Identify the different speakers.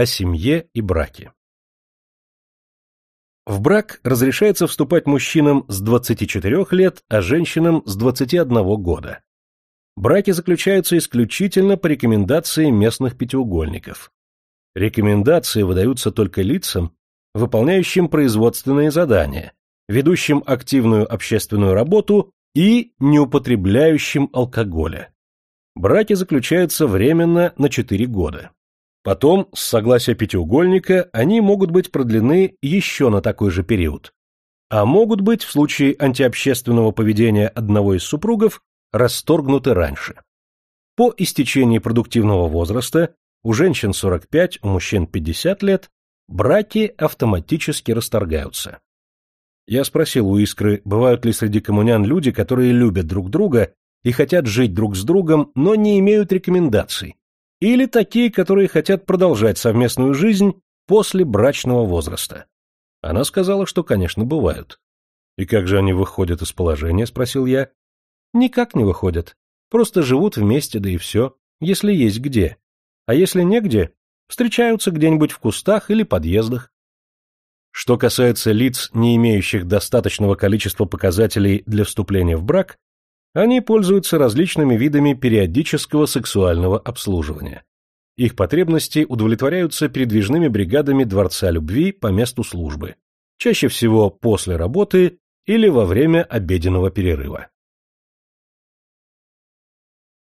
Speaker 1: О семье и браке. В брак разрешается вступать мужчинам с 24 лет, а женщинам с 21 года. Браки заключаются исключительно по рекомендации местных пятиугольников. Рекомендации выдаются только лицам, выполняющим производственные задания, ведущим активную общественную работу и не употребляющим алкоголя. Браки заключаются временно на 4 года. Потом, с согласия пятиугольника, они могут быть продлены еще на такой же период. А могут быть, в случае антиобщественного поведения одного из супругов, расторгнуты раньше. По истечении продуктивного возраста у женщин 45, у мужчин 50 лет браки автоматически расторгаются. Я спросил у Искры, бывают ли среди коммунян люди, которые любят друг друга и хотят жить друг с другом, но не имеют рекомендаций, или такие, которые хотят продолжать совместную жизнь после брачного возраста. Она сказала, что, конечно, бывают. «И как же они выходят из положения?» — спросил я. «Никак не выходят. Просто живут вместе, да и все, если есть где. А если негде, встречаются где-нибудь в кустах или подъездах. Что касается лиц, не имеющих достаточного количества показателей для вступления в брак, они пользуются различными видами периодического сексуального обслуживания. Их потребности удовлетворяются передвижными бригадами Дворца Любви по месту службы, чаще всего после работы или во время обеденного перерыва.